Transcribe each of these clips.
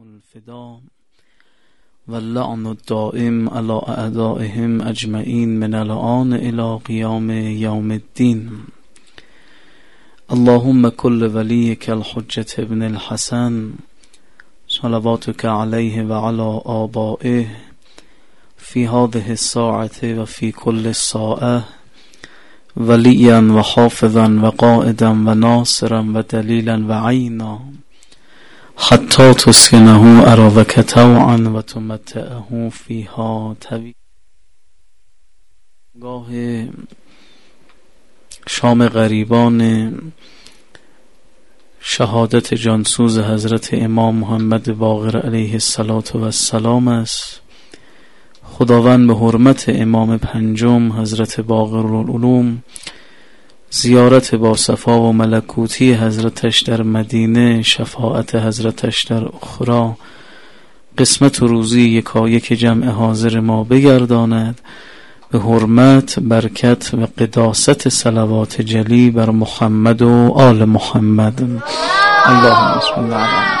الفدا واللعن الدائم على أعدائهم اجمعین من الآن إلى قیام یوم الدین اللهم كل وليك الحجة ابن الحسن صلواتك عليه وعلى آبائه في هذه الساعة وفي كل الساعة وليا وحافظا وقائدا وناصرا ودليلا وعينا. حتی تسکنه اراوک طوعا و تمتعه فیها طویل. گاه شام غریبان شهادت جانسوز حضرت امام محمد باقر علیه السلام است. خداوند به حرمت امام پنجم حضرت باقر العلوم زیارت با صفا و ملکوتی حضرتش در مدینه شفاعت حضرتش در اخرا قسمت و روزی یکایک جمع حاضر ما بگرداند. به حرمت برکت و قداست صلوات جلی بر محمد و آل محمد. اللهم بسم الله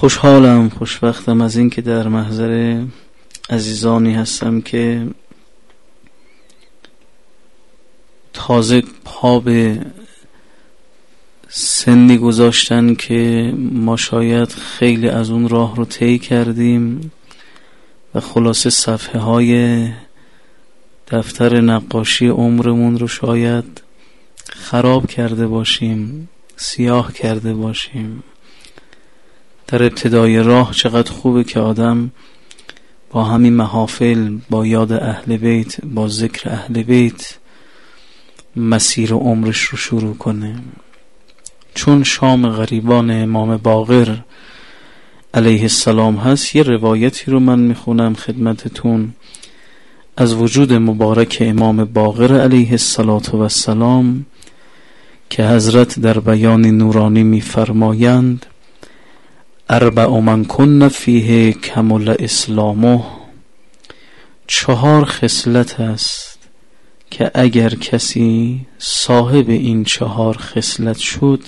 خوشحالم خوشبختم از اینکه در محضر عزیزانی هستم که تازه پا به سنی گذاشتن که ما شاید خیلی از اون راه رو طی کردیم و خلاصه صفحه های دفتر نقاشی عمرمون رو شاید خراب کرده باشیم سیاه کرده باشیم. در ابتدای راه چقدر خوبه که آدم با همین محافل با یاد اهل بیت با ذکر اهل بیت مسیر عمرش رو شروع کنه. چون شام غریبان امام باقر علیه السلام هست یه روایتی رو من می‌خونم خدمتتون. از وجود مبارک امام باقر علیه السلام که حضرت در بیان نورانی میفرمایند اربع من کن فیه کمل اسلامه. چهار خصلت است که اگر کسی صاحب این چهار خصلت شد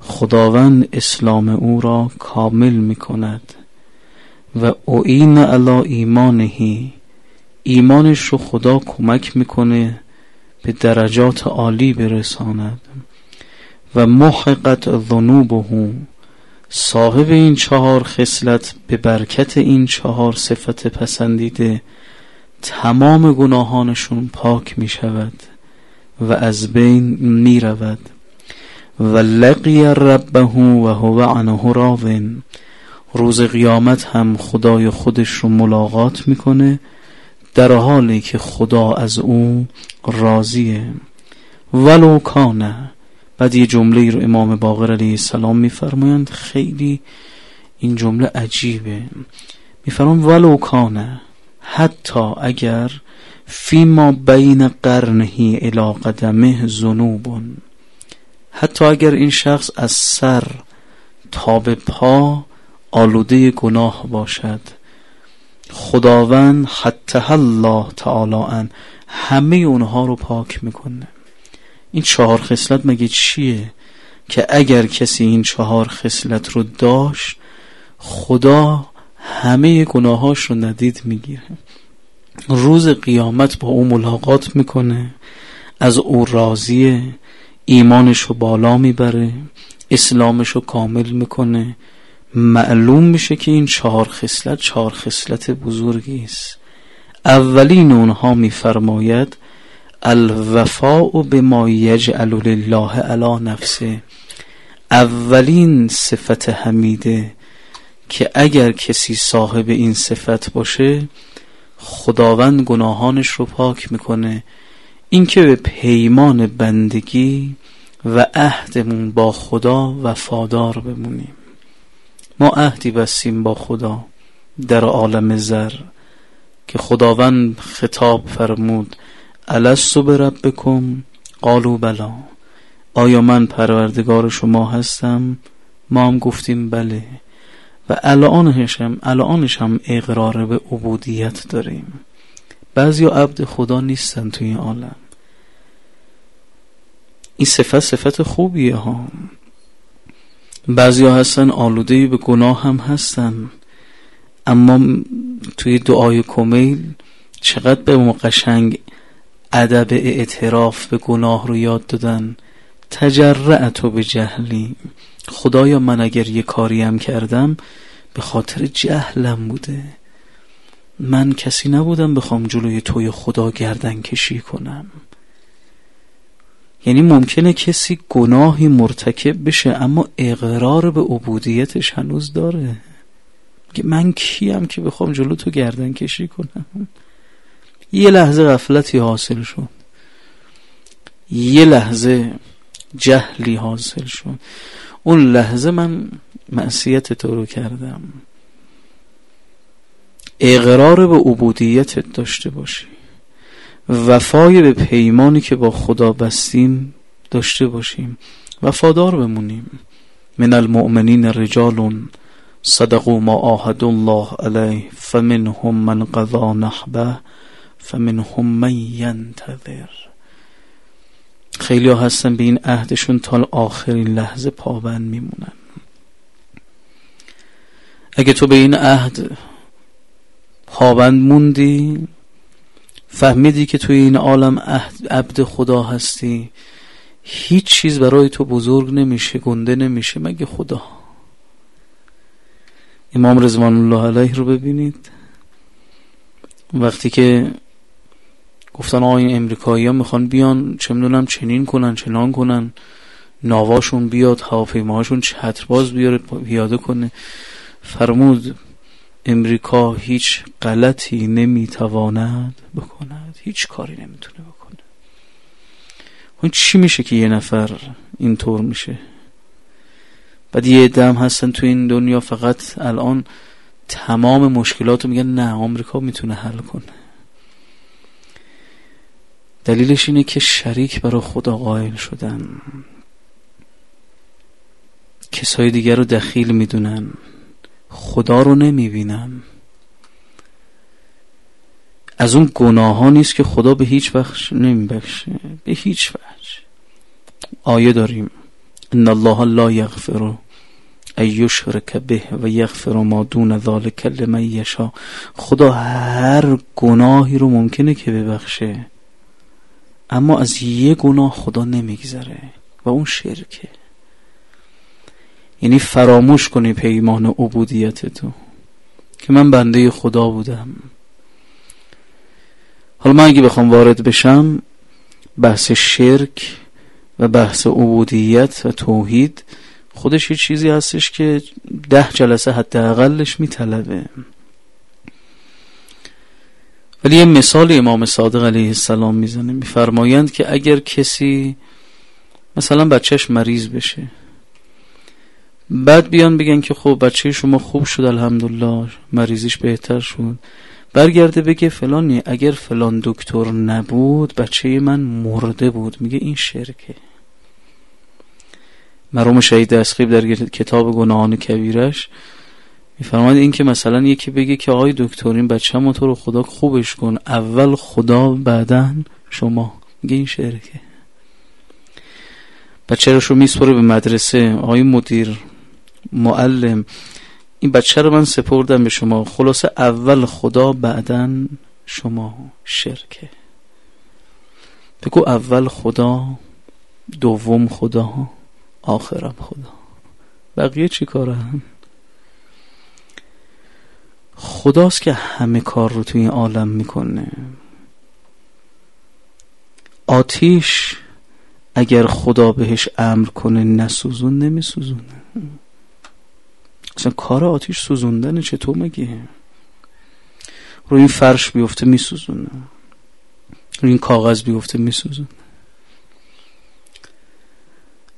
خداوند اسلام او را کامل می کند و این علا ایمانهی ایمانش رو خدا کمک می‌کنه به درجات عالی برساند. و محققت ذنوبه صاحب این چهار خصلت به برکت این چهار صفت پسندیده تمام گناهانشون پاک می شود و از بین می رود. و لقی ربه و هو عنه راون روز قیامت هم خدای خودش رو ملاقات می‌کنه در حالی که خدا از او راضیه. ولو کانه بعد یه جمله رو امام باقر علیه السلام میفرمایند. خیلی این جمله عجیبه. میفرمان ولو کانه حتی اگر فیما بین قرنهی الى قدمه زنوبون حتی اگر این شخص از سر تا به پا آلوده گناه باشد. خداوند حتی الله تعالی ان همه اونها رو پاک می‌کنه. این چهار خصلت مگه چیه؟ که اگر کسی این چهار خصلت رو داشت خدا همه گناهاش رو ندید می‌گیره. روز قیامت با او ملاقات می‌کنه از او راضیه ایمانش رو بالا می‌بره اسلامش رو کامل می‌کنه. معلوم میشه که این چهار خصلت چهار خصلت بزرگی است. اولین اونها میفرماید الوفاء به ما یجعل لله علی نفسه. اولین صفت حمیده که اگر کسی صاحب این صفت باشه خداوند گناهانش رو پاک می‌کنه. اینکه به پیمان بندگی و عهدمون با خدا وفادار بمونیم. ما عهدی بستیم با خدا در عالم زر که خداوند خطاب فرمود الستو بربکم قالو بلا. آیا من پروردگار شما هستم؟ ما هم گفتیم بله. و الانش هم, الانش هم اقرار به عبودیت داریم. بعضی عبد خدا نیستن توی این عالم. این صفت صفت خوبیه ها. بعضی ها هستن آلوده به گناه هم هستن. اما توی دعای کمیل چقدر به ما قشنگ ادب اعتراف به گناه رو یاد دادن. تجرعتو به جهلی خدایا من اگر یه کاری هم کردم به خاطر جهلم بوده. من کسی نبودم بخوام جلوی توی خدا گردن کشی کنم. یعنی ممکنه کسی گناهی مرتکب بشه اما اقرار به عبودیتش هنوز داره. من کیم که بخوام جلو تو گردن کشی کنم؟ یه لحظه غفلتی حاصل شد. یه لحظه جهلی حاصل شد. اون لحظه من معصیت تو رو کردم. اقرار به عبودیتت داشته باشی. وفای به پیمانی که با خدا بستیم داشته باشیم. وفادار بمونیم. من المؤمنین رجال صدقوا ما آهد الله علیه فمنهم من قضا نحبه. فمنهم من ینتظر. خیلی ها هستن به این عهدشون تا آخرین لحظه پابند میمونن. اگه تو به این عهد پابند موندی فهمیدی که توی این عالم عبد خدا هستی هیچ چیز برای تو بزرگ نمیشه گنده نمیشه مگه خدا؟ امام رضوان الله علیه رو ببینید. وقتی که گفتن آقای امریکایی ها می‌خوان بیان چه می‌دونم چنین کنن چنان کنن. ناواشون بیاد هواپیماهاشون چترباز بیاره پیاده کنه. فرمود امریکا هیچ غلطی نمی‌تواند بکند. هیچ کاری نمی‌تونه بکنه. اون چی میشه که یه نفر اینطور میشه؟ بعد یه دم هستن تو این دنیا فقط الان تمام مشکلات رو میگن نه آمریکا می‌تونه حل کنه. دلیلش اینه که شریک برای خدا قائل شدن. کسای دیگر رو دخیل می‌دونن. خدا رو نمی‌بینن. از اون گناه ها نیست که خدا به هیچ وقت نمیبخشه. به هیچ وجه. آیه داریم. ان الله لا یغفر ایشرک به و یغفر ما دون ذلک لمن یشا خدا هر گناهی رو ممکنه که ببخشه. اما از یه گناه خدا نمیگذره و اون شرکه. یعنی فراموش کنی پیمان عبودیت تو که من بنده خدا بودم. حالا من اگه بخوام وارد بشم بحث شرک و بحث عبودیت و توحید خودش یه چیزی هستش که ده جلسه حداقلش میطلبه. ولی یه مثال امام صادق علیه السلام می‌زنه. میفرمایند که اگر کسی مثلا بچهش مریض بشه بعد بیان بگن که خب بچه شما خوب شد الحمدلله مریضیش بهتر شد. برگرده بگه فلانی اگر فلان دکتر نبود بچه من مرده بود. میگه این شرکه. مرحوم شهید اسخیب در کتاب گناهان کبیرش میفرماید این که مثلا یکی بگه که آقای دکتر این بچه تو رو خدا خوبش کن. اول خدا بعدا شما. میگه این شرکه بچه رو میسپره به مدرسه. آقای مدیر معلم. این بچه رو من سپردم به شما. خلاصه اول خدا بعدا شما. شرکه بگو اول خدا دوم خدا آخرم خدا. بقیه چی کارن؟ خداست که همه کار رو توی این عالم می‌کنه. آتیش اگر خدا بهش امر کنه نسوزون نمیسوزونه. اصلا کار آتیش سوزوندن چطور مگه؟ رو این فرش بیفته میسوزونه. رو این کاغذ بیفته میسوزونه.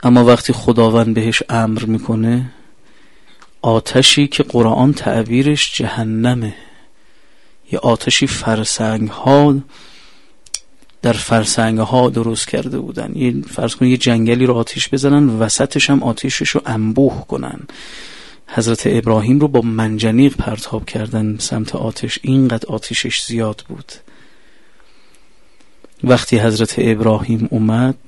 اما وقتی خداوند بهش امر می‌کنه آتشی که قرآن تعبیرش جهنمه. یه آتشی فرسنگ ها در فرسنگ ها درست کرده بودن. یه فرض کنید یه جنگلی رو آتیش بزنن وسطش هم آتیشش رو انبوه کنن. حضرت ابراهیم رو با منجنیق پرتاب کردن سمت آتش. اینقدر آتیشش زیاد بود. وقتی حضرت ابراهیم اومد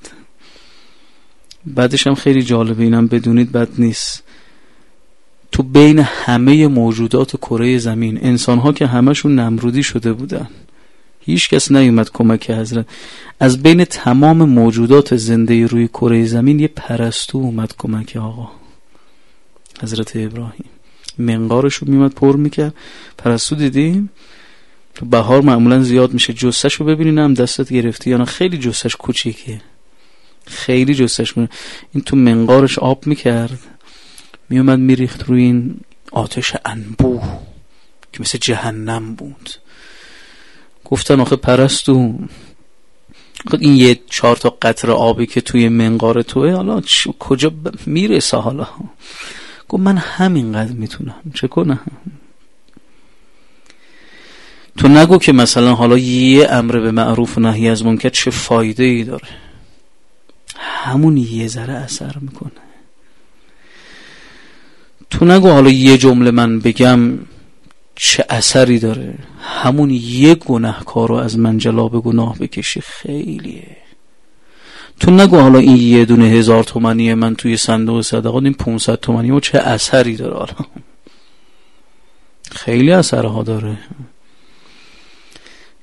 بعدش هم خیلی جالبه اینم بدونید بد نیست. تو بین همه موجودات کره زمین انسان ها که همشون نمرودی شده بودن. هیچ کس نیومد کمک حضرت. از بین تمام موجودات زنده روی کره زمین یه پرستو اومد کمک آقا. حضرت ابراهیم. منقارش رو میمد پر می‌کرد. پرستو دیدیم؟ تو بهار معمولا زیاد میشه. جسش رو ببینین هم دستت گرفتی یا نه. خیلی جسش کوچیکه. خیلی جسش می این تو منقارش آب می‌کرد. میومد میریخت روی این آتش انبوه که مثل جهنم بود. گفتن آخه پرستو این یه چهار تا قطر آبی که توی منقار توه حالا کجا ب... می‌رسه حالا؟ گفت من همینقدر می‌تونم. چه کنم تو نگو که مثلا حالا یه امر به معروف و نهی از منکر چه فایده ای داره. همون یه ذره اثر می‌کنه. تو نگو حالا یه جمله من بگم چه اثری داره. همون یه گناهکار رو از منجلا به گناه بکشی خیلیه. تو نگو حالا این یه دونه هزار تومنی من توی صندوق صدقات این 500 تومنی و چه اثری داره حالا. خیلی اثرها داره.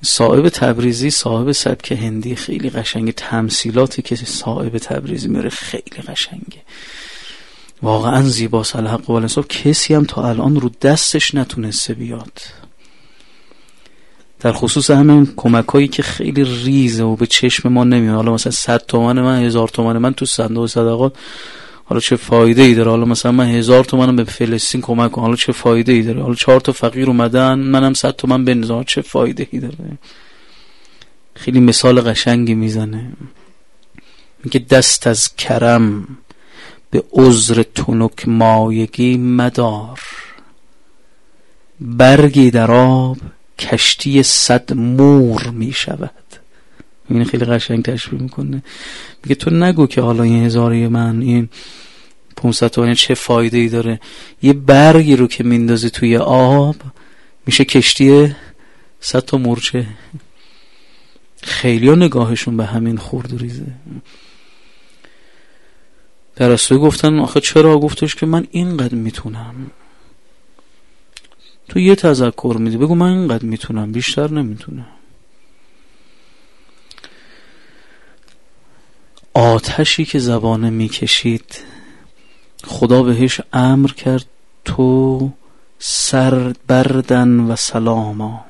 صاحب تبریزی صاحب سبک هندی خیلی قشنگه تمثیلاتی که صاحب تبریزی میره خیلی قشنگه. واقعا زیبا الحق و الانصاف کسی هم تا الان رو دستش نتونسته بیاد. در خصوص همین کمک هایی که خیلی ریزه و به چشم ما نمیاد. حالا مثلا 100 تومن من هزار تومن من تو صندوق صدقات. حالا چه فایده ای داره؟ حالا مثلا من هزار تومنم به فلسطین کمک کنم. حالا چه فایده ای داره؟ حالا چهار تا فقیر اومدن منم 100 تومن بنزام چه فایده ای داره؟ خیلی مثال قشنگی می‌زنه. میگه دست از کرم. به عذر تنک مایگی مدار. برگی در آب کشتی صد مور می شود. این خیلی قشنگ تشبیه می‌کنه. میگه تو نگو که حالا این هزاری من این 500 تومانی چه فایده ای داره. یه برگی رو که میندازی توی آب میشه کشتی صد تا مورچه خیلی نگاهشون به همین خورد ریزه پرستوی گفتن آخه چرا گفتش که من اینقدر می‌تونم؟ تو یه تذکر میدی بگو من اینقدر می‌تونم بیشتر نمی‌تونم. آتشی که زبانه می‌کشید خدا بهش امر کرد تو سر بردن و سلاما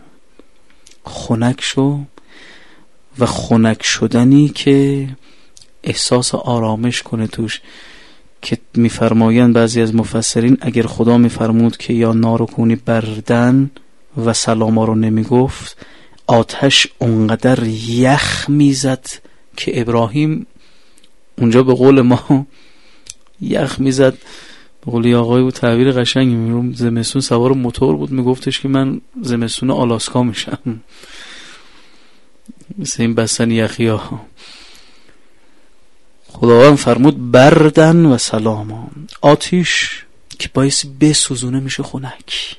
خنک شو و خنک شدنی که احساس آرامش کنه توش که میفرمایند بعضی از مفسرین اگر خدا میفرمود که یا نارو کنی بردن و سلاما رو نمی‌گفت آتش اونقدر یخ می‌زد که ابراهیم اونجا به قول ما یخ می‌زد. به قولی آقای بود تعبیر قشنگی میرم زمستون سوار موتور بود میگفتش که من زمستون آلاسکا میشم. مثل این بستن یخی ها خداوند فرمود بردن و سلاما آتیش که باعث بسوزونه میشه خونک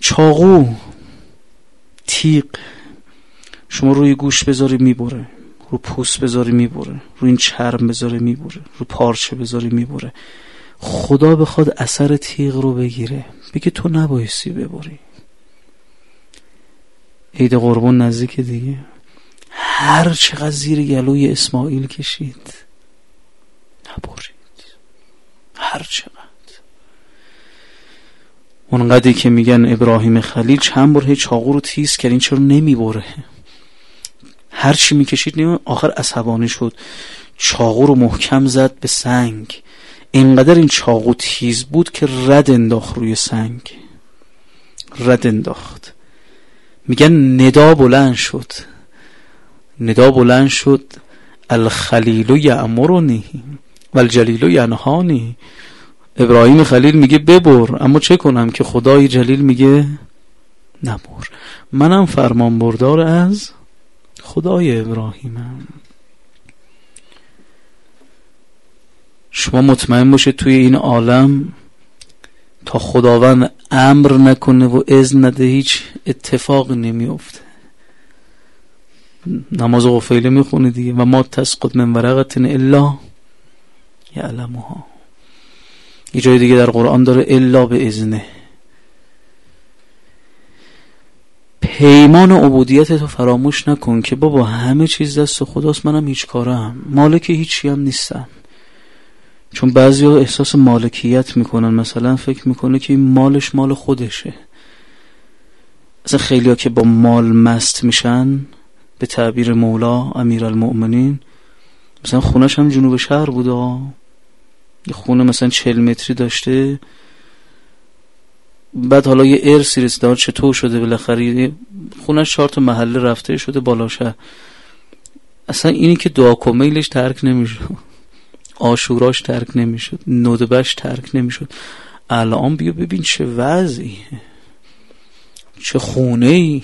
چاقو تیق شما روی گوش بذاری می‌بره رو پوست بذاری می‌بره رو این چرم بذاری می‌بره رو پارچه بذاری می‌بره. خدا بخواد اثر تیغ رو بگیره. بگه تو نبایستی ببری. عید قربان نزدیک دیگه. هر چقدر زیر گلوی اسماعیل کشید نبرید. هر چقدر. اونقدری که میگن ابراهیم خلیل چند بار چاقو رو تیز کرد این چرا نمی‌بره؟ هر چی می‌کشید نیم آخر عصبانی شد. چاقو رو محکم زد به سنگ. اینقدر این چاقو تیز بود که رد انداخت روی سنگ. رد انداخت. میگن ندا بلند شد. ندا بلند شد. الخلیل یعمرنی و الجلیل ینهانی. ابراهیم خلیل میگه ببر اما چه کنم که خدای جلیل میگه نبر. منم فرمان بردار از خدای ابراهیمم. شما مطمئن باشید توی این عالم تا خداوند امر نکنه و اذن نده هیچ اتفاق نمیافته. نماز غفیله می‌خونه دیگه. و ما تسقط من ورقت الا یعلمها. یه جای دیگه در قرآن داره الا به ازنه پیمان عبودیت تو فراموش نکن که بابا همه چیز دست خداست منم هیچ کارم. مالک هیچی هم نیستم چون بعضی احساس مالکیت می‌کنن مثلا فکر می‌کنه که این مالش مال خودشه. اصلا خیلی که با مال مست میشن به تعبیر مولا امیر المؤمنین. مثلا خونش هم جنوب شهر بوده یه خونه مثلا چل متری داشته. بعد حالا یه ارسی رسیده چطور شده بالاخره. خونش چهار تا محله رفته شده بالا شهر. اصلا اینی که دعا کمیلش ترک نمیشه آشوراش ترک نمی‌شد. ندبش ترک نمی‌شد. الان بیا ببین چه وضعی چه خونه ای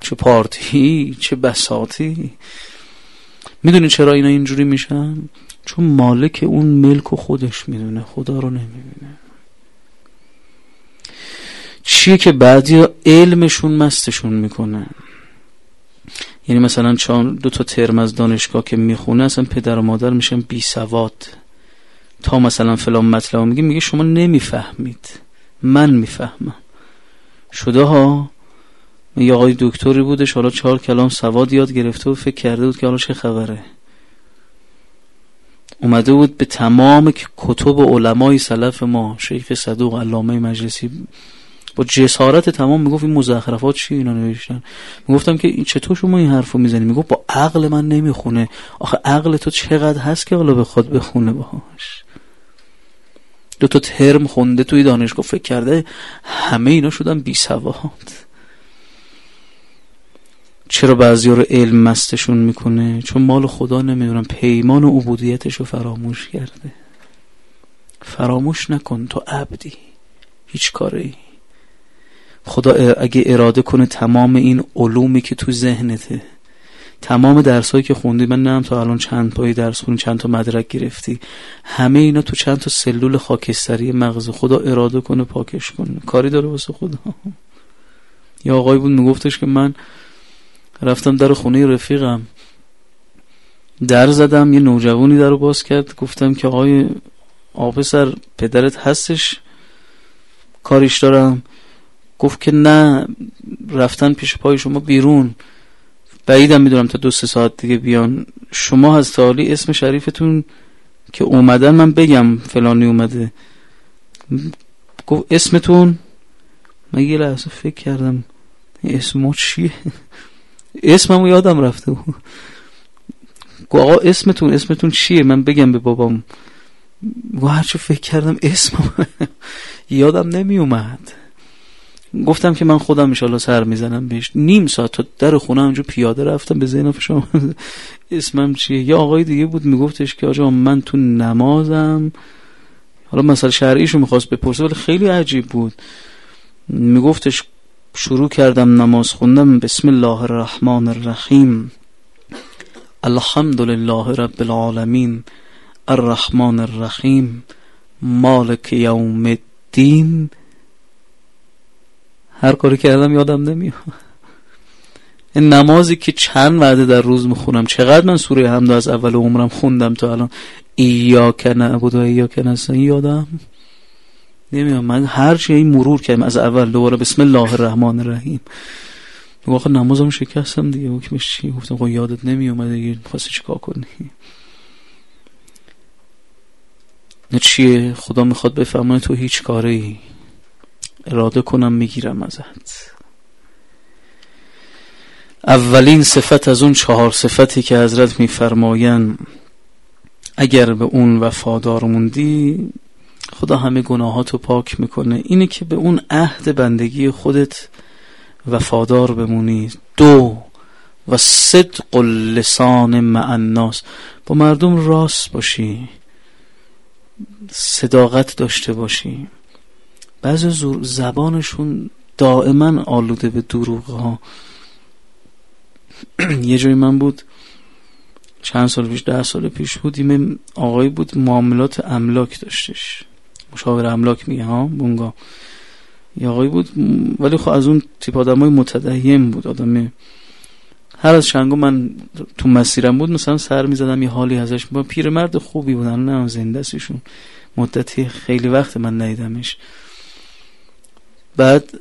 چه پارتی چه بساتی. می‌دونی چرا اینا اینجوری میشن؟ چون مالک اون ملک و خودش می‌دونه خدا رو نمی‌بینه. چیه که بعدی علمشون مستشون می‌کنه یعنی مثلا چون دو تا ترم از دانشگاه که می‌خونه اصلا پدر و مادر میشن بی سواد. تا مثلا فلان مطلب میگه میگه شما نمی‌فهمید. من می‌فهمم. شده ها؟ یه آقای دکتری بودش حالا چهار کلام سواد یاد گرفته و فکر کرده بود که حالا چه خبره. اومده بود به تمام کتب علمای سلف ما شیخ صدوق علامه مجلسی با جسارت تمام می‌گفت این مزخرفات چی اینا نوشتن؟ می‌گفتم که این چطور شما این حرفو می‌زنی؟ می‌گفت با عقل من نمی‌خونه. آخه عقل تو چقدر هست که حالا خود بخونه باش دو تا ترم خونده توی دانشگاه فکر کرده همه اینا شدن بی سواد چرا بعضی رو علم مستشون می‌کنه؟ چون مال خدا نمی‌دونم پیمان و عبودیتش رو فراموش کرده. فراموش نکن تو عبدی هیچ کاری. خدا اگه اراده کنه تمام این علومی که تو ذهنته تمام درسایی که خوندی من نم تا الان چند پای درس خوندی چند تا مدرک گرفتی همه اینا تو چند تا سلول خاکستری مغز خدا اراده کنه پاکش کنه. کاری داره واسه خدا. یا آقای بود میگفتش که من رفتم در خونه رفیقم. در زدم یه نوجوانی در رو باز کرد. گفتم که آقای آفسر پدرت هستش؟ کاریش دارم. گفت که نه رفتن پیش پای شما بیرون. بعیدم می‌دونم تا دو سه ساعت دیگه بیان. شما از تالی اسم شریفتون که اومدن من بگم فلانی اومده. گفت اسمتون؟ من یه لحظه فکر کردم اسم چیه؟ اسممو یادم رفته گفت آقا اسمتون اسمتون چیه؟ من بگم به بابام. گفت هرچه فکر کردم اسمم. یادم نمی اومد گفتم که من خودم انشالله سر می‌زنم بهش. نیم ساعت تا در خونه اونجا پیاده رفتم به ذهن شما اسمم چیه؟ یا آقای دیگه بود میگفتش که آجا من تو نمازم. حالا مثلا شرعیشو می‌خواست بپرسه ولی خیلی عجیب بود. میگفتش شروع کردم نماز خوندم. بسم الله الرحمن الرحیم. الحمد لله رب العالمین. الرحمن الرحیم. مالک یوم الدین. هر کاری کردم یادم نمیاد. این نمازی که چند وعده در روز می‌خونم. چقدر من سوره حمد از اول عمرم خوندم تا الان. ایاک نعبد و ایاک نستعین. یادم؟ نمی‌دونم من هر چی این مرور کردم از اول دوباره بسم الله الرحمن الرحیم. واقعا نمازم شکستم دیگه. حکمش چی؟ گفتم خب یادت نمیومد دیگه. خواستی چیکار کنی؟ نه چیه؟ خدا می‌خواد بفهمه تو هیچ کاری. اراده کنم می‌گیرم ازت. اولین صفت از اون چهار صفتی که حضرت میفرماین اگر به اون وفادار موندی خدا همه گناهاتو پاک می‌کنه. اینه که به اون عهد بندگی خودت وفادار بمونی. دو و صدق لسان مع الناس. با مردم راست باشی. صداقت داشته باشی. بعضی زبانشون دائما آلوده به دروغ ها یه جای من بود چند سال پیش ده سال پیش بود آقای بود معاملات املاک داشتش. مشاور املاک میگه ها بونگا. یه آقای بود ولی خب از اون تیپ آدم های متدهیم بود آدم هر از چنگو من تو مسیرم بود مثلا سر می‌زدم یه حالی ازش با پیرمرد خوبی بودن نه زنده سیشون مدتی خیلی وقت من ندیدمش. بعد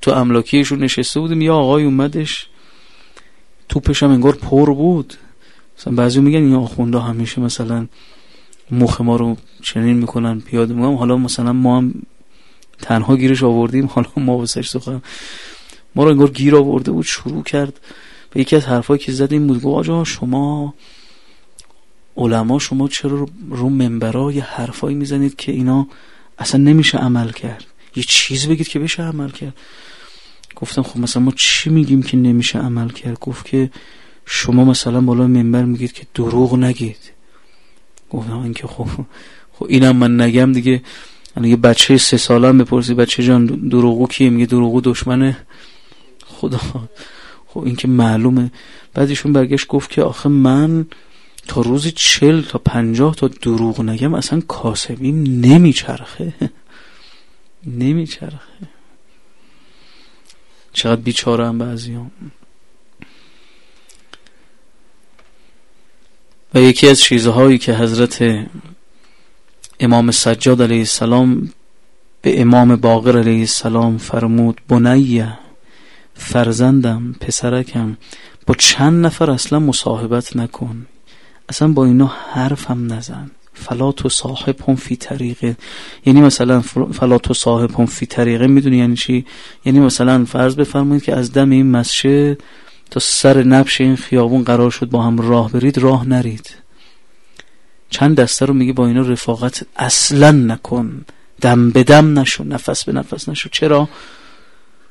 تو املاکیشون نشسته بودیم یا آقای اومدش. توپش هم انگار پر بود. مثلا بعضی میگن این آخونده همیشه مثلا مخ ما رو چنین می‌کنن پیاده میگم حالا مثلا ما هم تنها گیرش آوردیم. حالا ما واسش سخن ما رو انگار گیر آورده بود شروع کرد. به یکی از حرفایی که زد این بود آجا شما علما شما چرا رو منبرا یه حرفایی می‌زنید که اینا اصلا نمیشه عمل کرد؟ یه چیز بگید که بشه عمل کرد. گفتم خب مثلا ما چی میگیم که نمیشه عمل کرد؟ گفت که شما مثلا بالا منبر میگید که دروغ نگید. گفتم اینکه خب خب اینم من نگم دیگه. یه بچه سه ساله هم بپرسی بچه جان دروغو کیه؟ میگه دروغو دشمنه. خدا خب این که معلومه. بعدشون برگشت گفت که آخه من تا روزی چل تا پنجاه تا دروغ نگم اصلا کاسبیم نمیچرخه. نمیچرخه. چقدر بیچاره هم بعضی هم. و یکی از چیزهایی که حضرت امام سجاد علیه السلام به امام باقر علیه السلام فرمود بنیه فرزندم پسرکم با چند نفر اصلا مصاحبت نکن اصلا با اینا حرف هم نزن فلا تو صاحب هم فی طریقه. یعنی مثلا فلا تو صاحب هم فی طریقه می‌دونی یعنی چی؟ یعنی مثلا فرض بفرمایید که از دم این مسجد تا سر نبش این خیابون قرار شد با هم راه برید راه نرید. چند دسته رو میگه با اینا رفاقت اصلا نکن. دم به دم نشو نفس به نفس نشو. چرا؟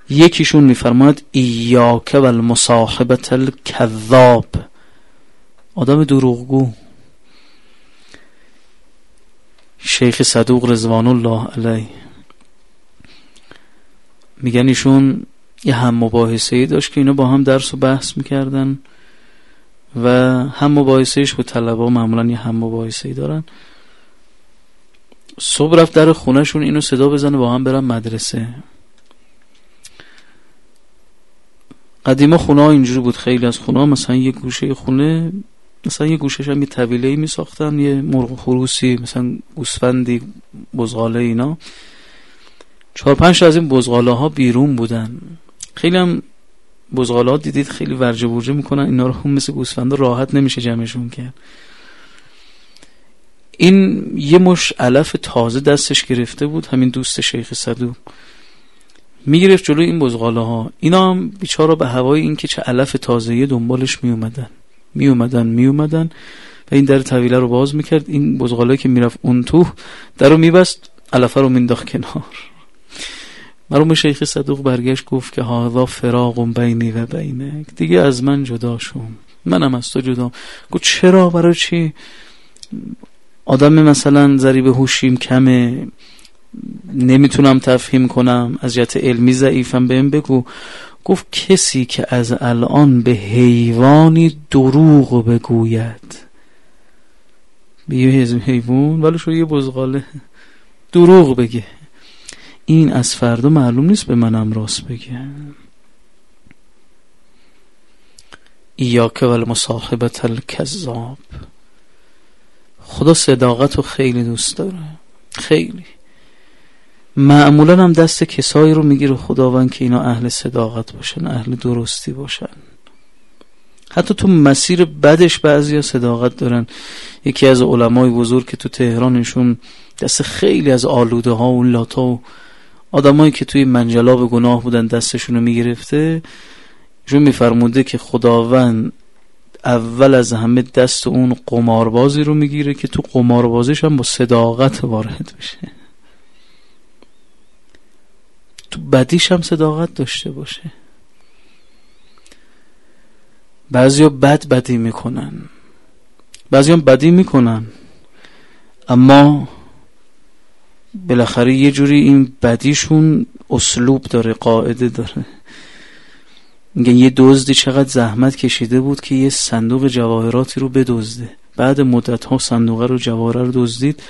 یکیشون میفرماد ایاک و المصاحبت الکذاب. آدم دروغگو. شیخ صدوق رضوان الله علیه. میگن ایشون یه هم مباحثه ای داشت که اینا با هم درس و بحث می‌کردن و هم مباحثه ایش با طلبه معمولا یه هم مباحثه ای دارن. صبح رفت در خونهشون اینو صدا بزنه با هم برن مدرسه. قدیما خونه ها اینجوری بود خیلی از خونه ها مثلا یه گوشه خونه مثلا یه گوشش هم یه طویله ای می یه مرغ خروسی مثلا گوسفندی بزغاله اینا. چهار پنج از این بزغاله ها بیرون بودن. خیلی هم بزغاله ها دیدید خیلی ورجه برجه می‌کنن. اینا رو هم مثل گوسفنده راحت نمیشه جمعشون کرد. این یه مش علف تازه دستش گرفته بود همین دوست شیخ صدوق می‌گرفت جلوی این بزغاله ها اینا هم بیچارا به هوای این که چه علف تازه دنبالش می اومدن می اومدن می اومدن و این در طویله رو باز می‌کرد. این بزغاله که می‌رفت اون تو در رو میبست علفه رو مینداخت کنار. مرحوم شیخ صدوق برگشت گفت که هاذا فراق بینی و بینک. دیگه از من جدا شوم منم از تو جدا. گفت چرا؟ برای چی؟ آدم مثلا ذریب هوشیم کمه. نمی‌تونم تفهیم کنم. از جهت علمی ضعیفم. بهم بگو. گفت کسی که از الان به حیوانی دروغ بگوید. به یه حیوان؟ ولی شو یه بزغاله. دروغ بگه. این از فردا معلوم نیست به منم راست بگه. ایاک ول مصاحبت الکذاب. خدا صداقت رو خیلی دوست داره. خیلی. معمولا هم دست کسایی رو می‌گیره خداوند که اینا اهل صداقت باشن اهل درستی باشن. حتی تو مسیر بدش بعضی صداقت دارن. یکی از علمای بزرگ که تو تهرانشون دست خیلی از آلوده ها و لاتا و آدمایی که توی منجلاب گناه بودن دستشون رو می‌گرفته ایشون میفرموده که خداوند اول از همه دست اون قماربازی رو می‌گیره که تو قماربازیش هم با صداقت وارد بشه. تو بدیش هم صداقت داشته باشه. بعضی بد بدی می‌کنن. بعضی هم بدی می‌کنن. اما بالاخره یه جوری این بدیشون اسلوب داره قاعده داره. میگن یه دزدی چقدر زحمت کشیده بود که یه صندوق جواهراتی رو بدزده. بعد مدت ها صندوق رو جواهر رو دزدید.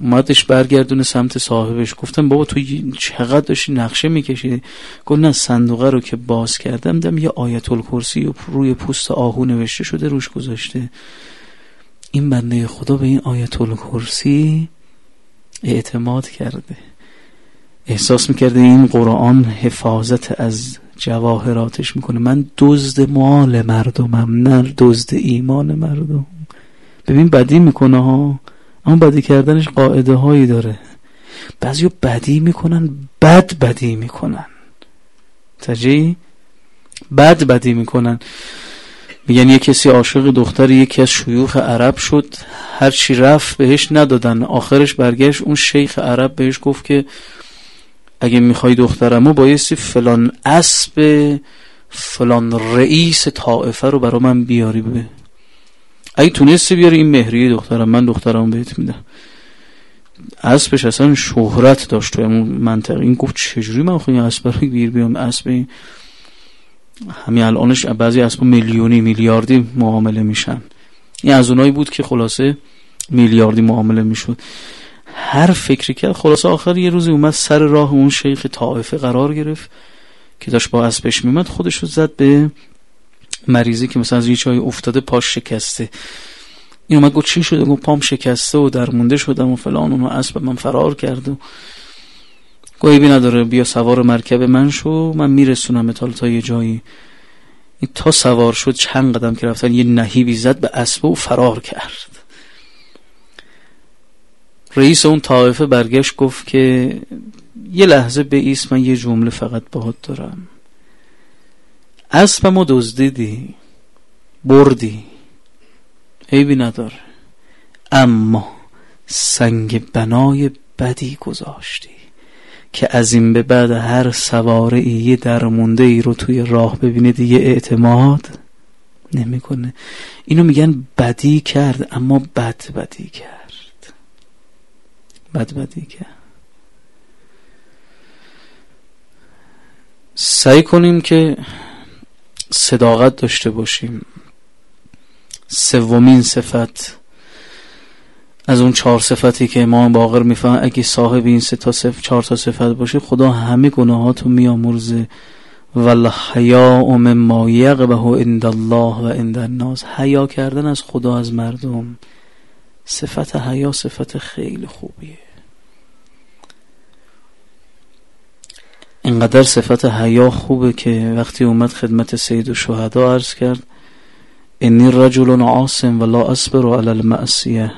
اومدش برگردونه سمت صاحبش. گفتم بابا تو چقدر داشتی نقشه میکشیدی گفت نه صندوقه رو که باز کردم دم یه آیت الکرسی روی پوست آهو نوشته شده روش گذاشته. این بنده خدا به این آیت الکرسی اعتماد کرده. احساس می‌کرده این قرآن حفاظت از جواهراتش می‌کنه. من دزد مال مردمم نه دزد ایمان مردم. ببین بدی می‌کنه ها. اما بدی کردنش قاعده هایی داره. بعضی بدی می‌کنن بد بدی می‌کنن. تجی بد بدی می‌کنن. میگن یه کسی عاشق دختر یکی از شیوخ عرب شد هر چی رفت بهش ندادن. آخرش برگشت اون شیخ عرب بهش گفت که اگه می‌خوای دخترمو بایستی فلان اسب فلان رئیس طائفه رو برا من بیاری به اگه تونستی بیاری این مهریه دخترم من دخترم بهت میدم. اسبش اصلا شهرت داشت تو اون منطقه. این گفت چجوری من خواهی اسب رو گیر بیام؟ اسب همین الانش بعضی اسب میلیونی میلیاردی معامله میشن. این از اونایی بود که خلاصه میلیاردی معامله می‌شد. هر فکری کرد خلاصه آخر یه روزی اومد سر راه اون شیخ طائفه قرار گرفت که داشت با اسبش میمد خودش رو زد به مریضی که مثلا از یه چای افتاده پاش شکسته. این اومد گفت چی شده؟ گفت پام شکسته و در مونده شدم و فلان اونو اسب من فرار کرد و گویی نداره بیا سوار مرکب من شو من میرسونم تا تا یه جایی. این تا سوار شد چند قدم که رفتن یه نهیبی زد به اسب و فرار کرد. رئیس اون طایفه برگشت گفت که یه لحظه به ایست من یه جمله فقط باهات دارم. اسبمو دزدیدی بردی. عیبی نداره. اما سنگ بنای بدی گذاشتی. که از این به بعد هر سواره یه درمونده ای رو توی راه ببینه دیگه اعتماد نمی‌کنه. اینو میگن بدی کرد اما بد بدی کرد. بد بدی کرد. سعی کنیم که صداقت داشته باشیم. سومین صفت از اون چهار صفتی که امام باقر میفهم اگه صاحب این سه تا صف چهار تا صفت باشه خدا همه گناهاتو میامرزه والحیاء مما یقبه عند الله و عند الناس. حیا کردن از خدا از مردم. صفت حیا صفت خیلی خوبیه. اینقدر صفت حیا خوبه که وقتی اومد خدمت سید و شهدا عرض کرد انی رجل عاصم ولا اصبر علی المعصیه.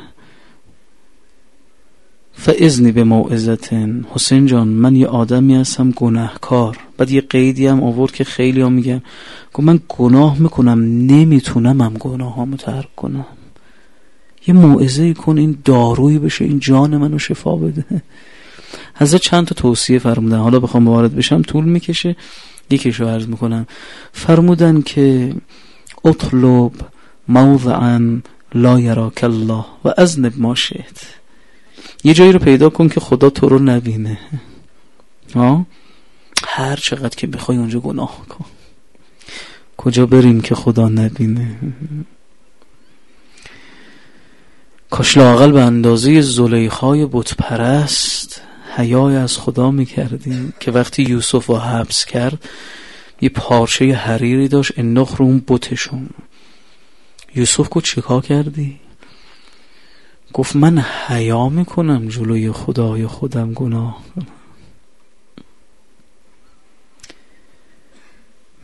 فاذنی به موعظتن حسین جان من یه آدمی هستم گناهکار. بعد یه قیدی هم آورد که خیلی ها میگن گفت من گناه می‌کنم نمی‌تونم هم گناه ترک کنم. یه موعظه کن این دارویی بشه این جان منو شفا بده. حضرت چند تا توصیه فرمودن. حالا بخوام وارد بشم طول می‌کشه. یکیشو عرض می‌کنم. فرمودن که اطلب موضعا لا یراک الله و ازنب ما شئت. یه جایی رو پیدا کن که خدا تو رو نبینه. ها؟ هر چقدر که بخوای اونجا گناه کن. کجا بریم که خدا نبینه؟ کاش لاقل به اندازه زلیخای بتپرست حیای از خدا می‌کردیم که وقتی یوسف رو حبس کرد یه پارچه حریری داشت انداخت رو اون بتشون. یوسف گفت چیکار کردی؟ گفت من حیا می‌کنم جلوی خدای خودم گناه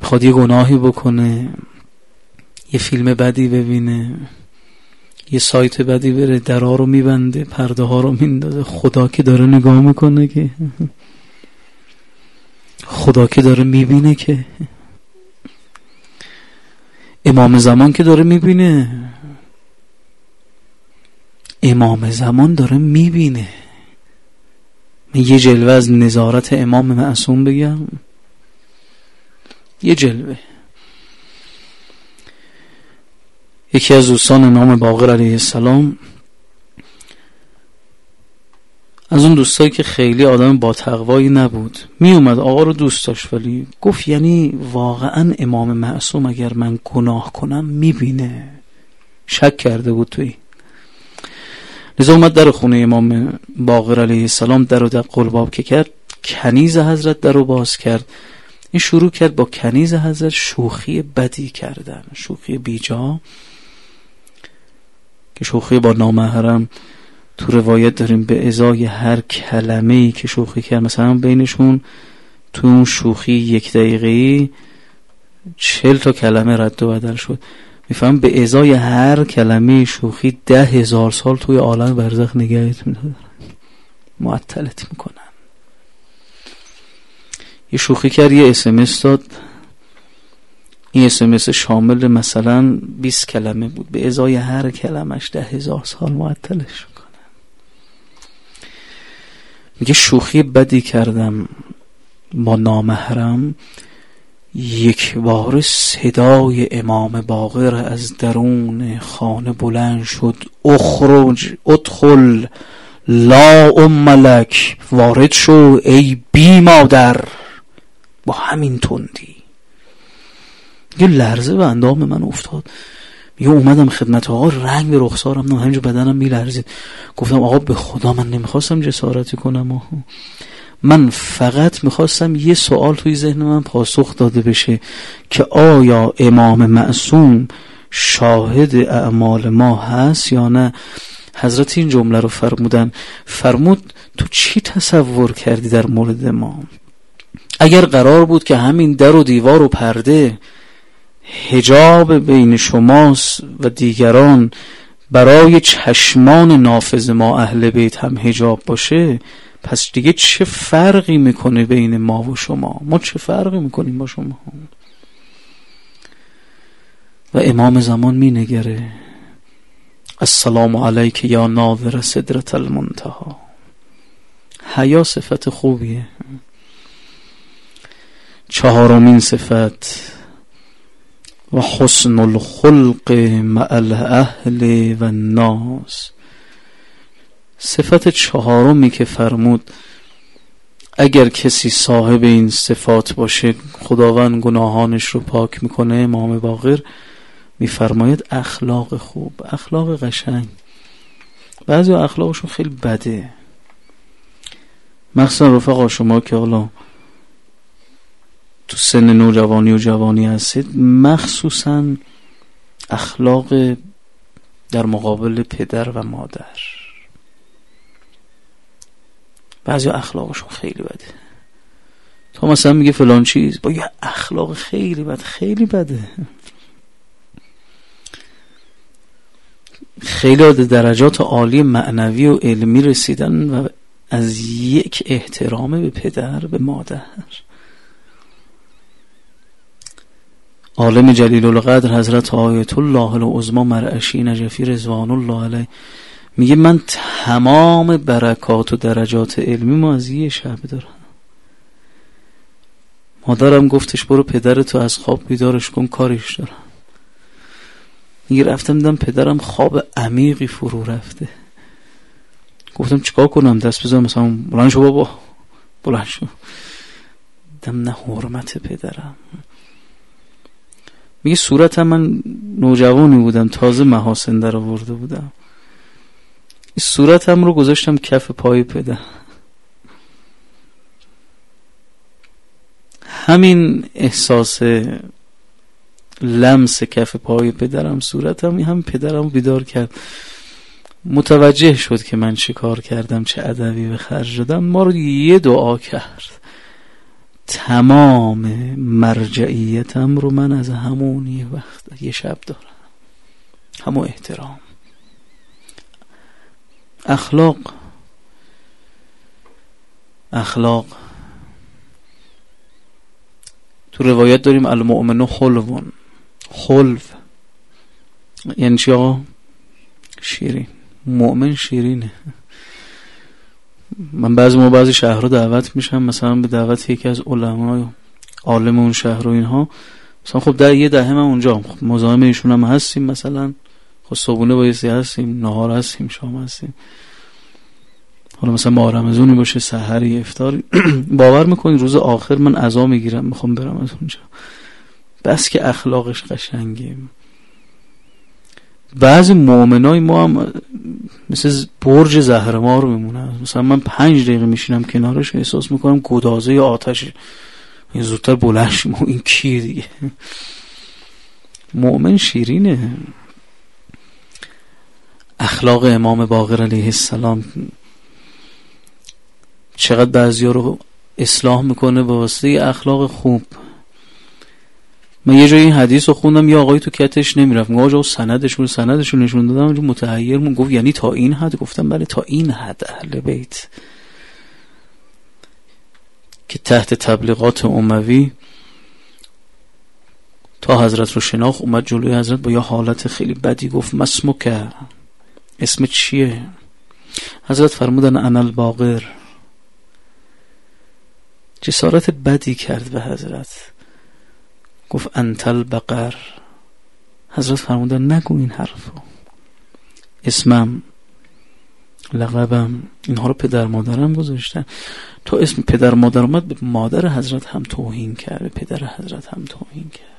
می‌خواد یه گناهی بکنه یه فیلم بدی ببینه یه سایت بدی بره درها رو میبنده پرده ها رو میندازه. خدا که داره نگاه می‌کنه که. خدا که داره می‌بینه که. امام زمان که داره می‌بینه. امام زمان داره می‌بینه. من یه جلوه از نظارت امام معصوم بگم. یه جلوه. یکی از دوستان نام باقر علیه السلام از اون دوستایی که خیلی آدم با تقوایی نبود می اومد آقا رو دوست داشت ولی گفت یعنی واقعا امام معصوم اگر من گناه کنم می‌بینه. شک کرده بود توی لذا اومد در خونه امام باقر علیه السلام در و در قلباب که کرد کنیز حضرت در رو باز کرد. این شروع کرد با کنیز حضرت شوخی بدی کردن شوخی بیجا که شوخی با نامحرم. تو روایت داریم به ازای هر کلمه ای که شوخی کرد مثلا بینشون تو اون شوخی یک دقیقه چل تا کلمه رد و بدل شد. میفهم به ازای هر کلمه شوخی ده هزار سال توی عالم برزخ نگهت میدارن معطلت می‌کنن یه شوخی کرد یه اسمس داد. این اسمس شامل مثلا 20 کلمه بود. به ازای هر کلمش ده هزار سال معطلش می‌کنن میگه شوخی بدی کردم با نامحرم. یک بار صدای امام باقر از درون خانه بلند شد. اخرج ادخل لا ام وارد شو ای بی مادر. با همین تندی. یه لرزه به اندام من افتاد. یه اومدم خدمت آقا رنگ به رخسارم نه همینجا بدنم میلرزید. گفتم آقا به خدا من نمی‌خواستم جسارتی کنم. من فقط می‌خواستم یه سوال توی ذهن من پاسخ داده بشه که آیا امام معصوم شاهد اعمال ما هست یا نه؟ حضرت این جمله رو فرمودن. فرمود تو چی تصور کردی در مورد ما؟ اگر قرار بود که همین در و دیوار و پرده هجاب بین شماست و دیگران برای چشمان نافذ ما اهل بیت هم هجاب باشه پس دیگه چه فرقی می‌کنه بین ما و شما؟ ما چه فرقی می‌کنیم با شما؟ و امام زمان مینگره السلام علیک یا ناظر صدرت المنتها حیا صفت خوبیه. چهارمین صفت و حسن الخلق مع الاهل و الناس. صفت چهارمی که فرمود اگر کسی صاحب این صفات باشه خداوند گناهانش رو پاک می‌کنه امام باقر میفرماید اخلاق خوب اخلاق قشنگ. بعضی اخلاقشون خیلی بده. مخصوصا رفقا شما که حالا تو سن نوجوانی و جوانی هستید مخصوصا اخلاق در مقابل پدر و مادر. بعضی اخلاقشون خیلی بده. تا مثلا میگه فلان چیز. با یه اخلاق خیلی بد خیلی بده. خیلی درجات عالی معنوی و علمی رسیدن و از یک احترام به پدر به مادر. عالم جلیل القدر حضرت آیت الله العظما مرعشی نجفی رضوان الله علیه. میگه من تمام برکات و درجات علمی ما از یه شب دارم مادرم گفتش برو پدرتو از خواب بیدارش کن کارش دارم. میگه رفتم دیدم پدرم خواب عمیقی فرو رفته. گفتم چیکار کنم؟ دست بزنم مثلا بلند شو بابا. بلند شو. دیدم نه حرمت پدرم. میگه صورتم من نوجوانی بودم تازه محاسن در آورده بودم. صورتم رو گذاشتم کف پای پدر. همین احساس لمس کف پای پدرم صورتم هم پدرم بیدار کرد. متوجه شد که من چه کار کردم چه ادبی به خرج دادم. ما رو یه دعا کرد. تمام مرجعیتم رو من از همون یه وقت یه شب دارم. همون احترام. اخلاق. اخلاق. تو روایت داریم المؤمن خلوون خلو یعنی چی شیرین. مؤمن شیرینه. من بعضی ما بعضی شهرها دعوت میشم. مثلا به دعوت یکی از علمای عالم اون شهر و اینها. مثلا خب در یه دهه من اونجا خب مزاحم ایشون هم هستیم مثلا. خب صبونه بایستی هستیم نهار هستیم شام هستیم. حالا مثلا ما رمزونی باشه سحری افتار باور می‌کنید روز آخر من عزا می‌گیرم می‌خوام برم از اونجا. بس که اخلاقش قشنگه. بعضی مؤمنای ما هم مثل برج زهرمار میمونن. مثلا من پنج دقیقه میشینم کنارش احساس می‌کنم گدازه آتش. این زودتر بلنش ما این کیه دیگه؟ مؤمن شیرینه. اخلاق امام باقر علیه السلام چقدر بعضی رو اصلاح می‌کنه با واسطه اخلاق خوب. من یه جایی این حدیث رو خوندم یه آقایی تو کتش نمی‌رفت. میگه آقا سندش رو سندش رو نشون دادم اونجا متحیر مون. گفت یعنی تا این حد؟ گفتم بله تا این حد اهل بیت. که تحت تبلیغات اموی تا حضرت رو شناخت اومد جلوی حضرت با یه حالت خیلی بدی گفت مسموکه. اسم چیه؟ حضرت فرمودن انال باقر جسارت بدی کرد به حضرت. گفت انتل بقر حضرت فرمودن نگو این حرفو. اسمم لقبم اینها رو پدر مادرم گذاشتن. تا اسم پدر مادر اومد به مادر حضرت هم توهین کرد پدر حضرت هم توهین کرد.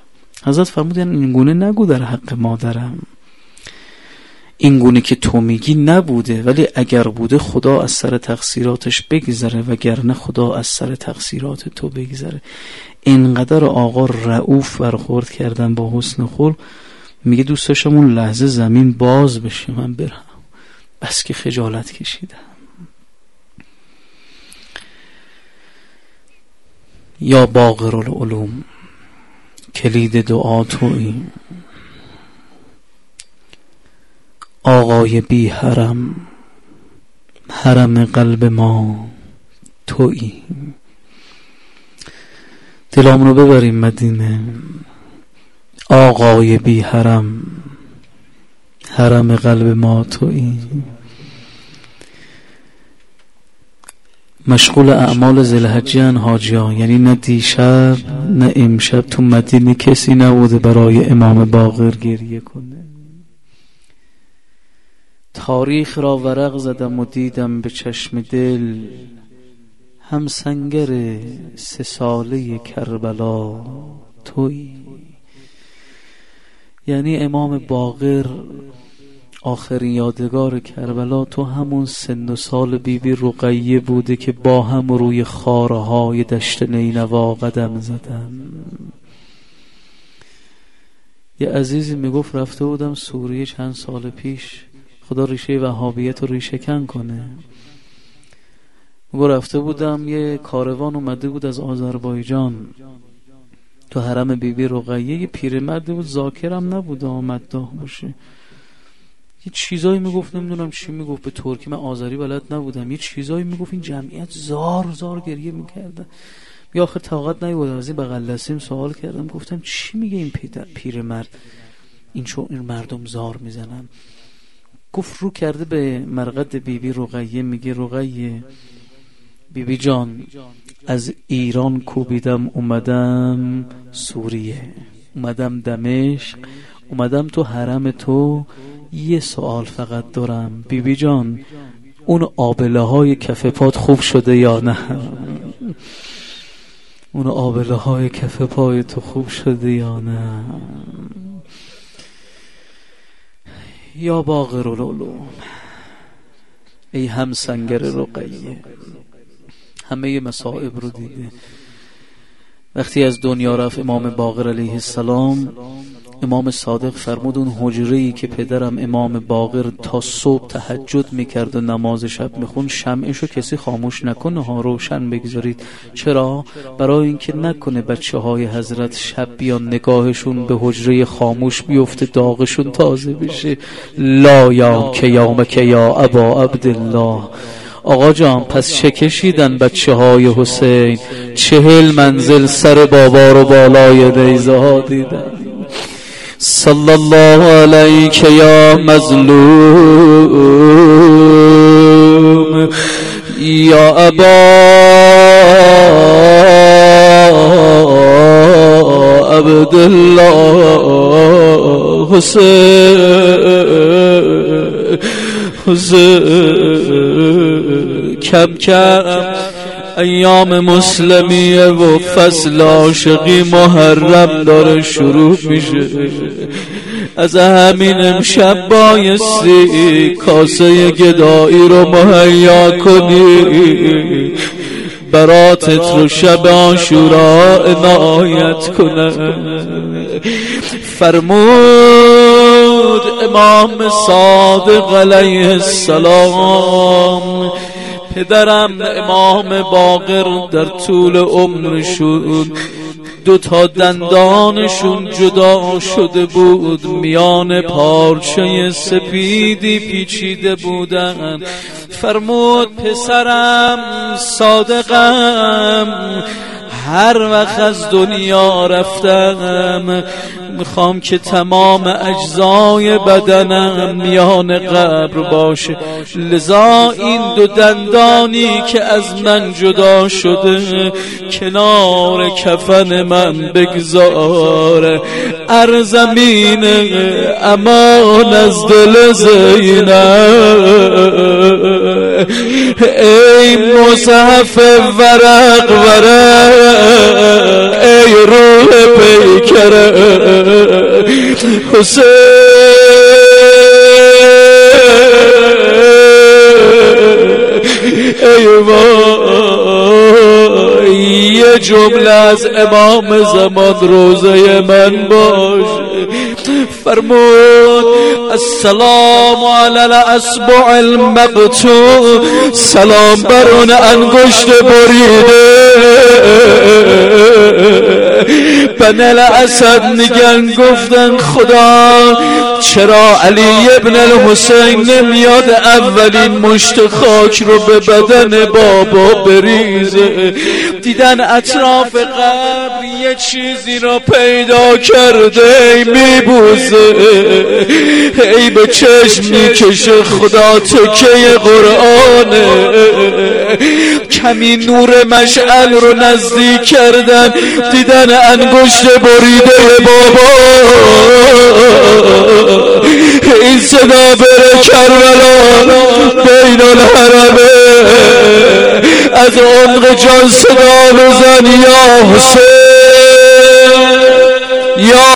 حضرت فرمودن این گونه نگو در حق مادرم. این گونه که تو میگی نبوده ولی اگر بوده خدا از سر تقصیراتش بگذره وگرنه خدا از سر تقصیرات تو بگذره. اینقدر آقا رعوف برخورد کردن با حسن خلق میگه دوست اون لحظه زمین باز بشه من برم. بس که خجالت کشیدم. یا باقر العلوم کلید دعا توی آقای بی حرم حرم قلب ما تویی. دلام رو ببریم مدینه. آقای بی حرم حرم قلب ما تویی. مشغول اعمال زلحجیان حاجیان یعنی نه دیشب نه امشب تو مدینه کسی نبوده برای امام باقر گریه کنه. تاریخ را ورق زدم و دیدم به چشم دل هم سنگر سه ساله کربلا توی. یعنی امام باقر آخرین یادگار کربلا تو همون سن و سال بیبی بی رقیه بوده که با هم روی خارهای دشت نینوا قدم زدم. یه عزیزی می‌گفت رفته بودم سوریه چند سال پیش. خدا ریشه وهابیت رو ریشه کن کنه. میگو رفته بودم یه کاروان اومده بود از آذربایجان. تو حرم بیبی رقیه یه پیرمرد بود زاکرم نبود آمد داه باشه. یه چیزایی می‌گفت نمی‌دونم چی می‌گفت به ترکی من آذری بلد نبودم. یه چیزایی می‌گفت این جمعیت زار زار گریه می‌کردن یا آخر طاقت نیبود از این بغل سوال کردم. گفتم چی میگه این پیرمرد؟ این چون این مردم زار می‌زنن. گفت رو کرده به مرقد بیبی رقیه میگه رقیه. بیبی جان از ایران کوبیدم اومدم سوریه. اومدم دمشق اومدم تو حرم تو. یه سوال فقط دارم. بیبی جان اون آبله های کف پات خوب شده یا نه؟ اون آبله های کف پای تو خوب شده یا نه؟ یا باقر العلوم ای هم سنگر رقیه همه مصائب رو دیده. وقتی از دنیا رفت امام باقر علیه السلام امام صادق فرمود اون حجره ای که پدرم امام باقر تا صبح تهجد می‌کرد و نماز شب میخون شمعشو کسی خاموش نکنه ها روشن بگذارید. چرا؟ برای اینکه نکنه بچه های حضرت شب بیان نگاهشون به حجره خاموش بیفته داغشون تازه بشه. لا یا که یا ابا عبدالله. آقا جان پس چه کشیدن بچه های حسین؟ چهل منزل سر بابا رو بالای دیزه ها دیدن. صلی الله علیک یا مظلوم یا ابا عبدالله حسین حسین کم کم ایام مسلمیه و فصل عاشقی محرم داره شروع میشه. از همین امشب بایستی کاسه گدایی رو مهیا کنی. براتت رو شب آشورا عنایت کنه فرمود امام صادق علیه السلام پدرم امام باقر در طول عمرشون دو تا دندانشون جدا شده بود. میان پارچه سپیدی پیچیده بودن. فرمود پسرم صادقم. هر وقت از دنیا رفتم می‌خوام که تمام اجزای بدنم میان قبر باشه. لذا این دو دندانی که از من جدا شده کنار کفن من بگذاره. ارزمین امان از دل زینب. ای مصحف ورق ورق ای روح پیکره حسین ای وای. جمله از امام زمان روزه من باش فرمود السلام علی الاسبوع المقتو سلام بر اون انگشت بریده. بن اسد میگن گفتن خدا چرا علی ابن الحسین نمیاد اولین مشت خاک رو به بدن بابا بریزه؟ دیدن اطراف قبر یه چیزی رو پیدا کرده میبوزه ای به چشم می‌کشه خدا تکه قرآنه. همین نور مشعل رو نزدیک کردن. دیدن انگشت بریده بابا. این صدا بره کربلا بین الحرمه از عمق جان صدا بزن یا حسین. یا